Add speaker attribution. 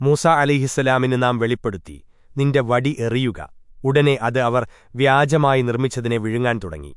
Speaker 1: മൂസ അലിഹിസ്സലാമിന് നാം വെളിപ്പെടുത്തി നിന്റെ വടി എറിയുക. ഉടനെ അത് അവർ വ്യാജമായി നിർമ്മിച്ചതിനെ വിഴുങ്ങാൻ തുടങ്ങി.